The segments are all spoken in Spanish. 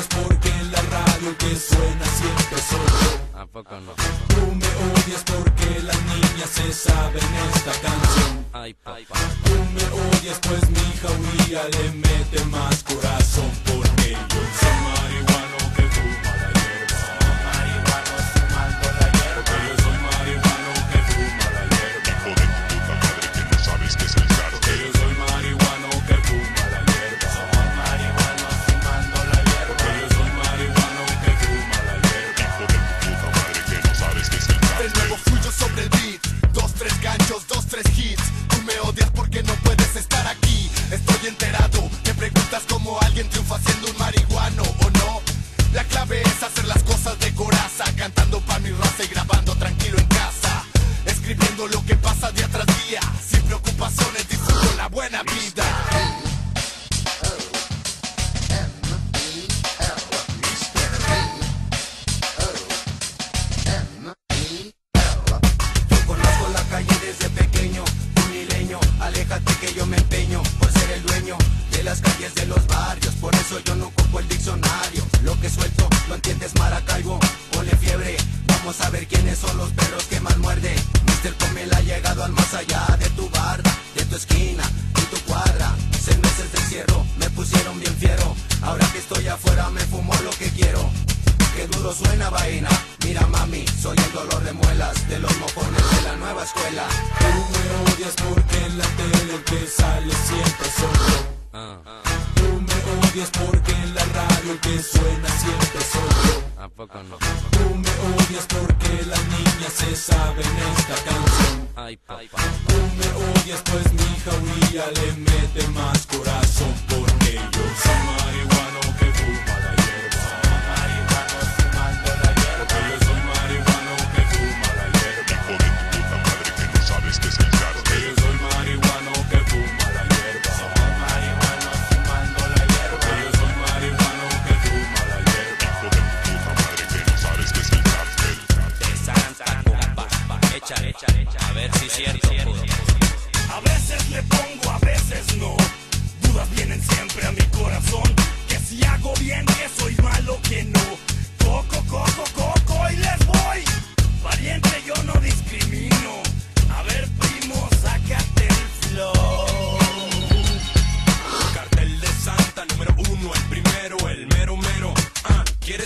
porque en la radio que suena siempre soy yo. ¿A poco no? Tú me odias porque las niñas se saben esta canción. Ay, papá. Tú me odias pues mi jauría le mete más corazón porque yo soy marihuano buena vida. Yo conozco la calle desde pequeño, un milenio, aléjate que yo me empeño por ser el dueño de las calles de los barrios, por eso yo no ocupo el diccionario, lo que suelto lo entiendes Maracaibo, ponle fiebre, vamos a ver quiénes son los perros que más muerde, Mr. Comel suena vaina. Mira mami, soy el dolor de muelas de los mojones de la nueva escuela. Tú me odias porque en la tele el que sale siempre. Ah, Tú me odias porque en la radio el que suena siempre soy yo. ¿A poco no? Tú me odias porque las niñas se saben esta canción. Ay, papá. Tú me odias pues mi jauría le mete más corazón porque yo soy marihuano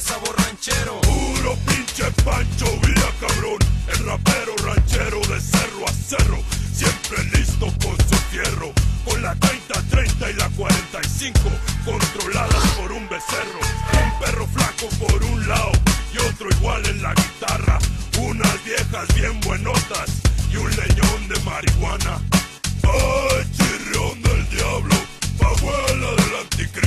sabor ranchero. Puro pinche pancho, mira cabrón. El rapero ranchero de cerro a cerro. Siempre listo con su fierro. Con la 30, 30 y la 45. Controladas por un becerro. Un perro flaco por un lado y otro igual en la guitarra. Unas viejas bien buenotas y un leñón de marihuana. ¡Ay, chirrión del diablo! ¡Abuela del anticristo!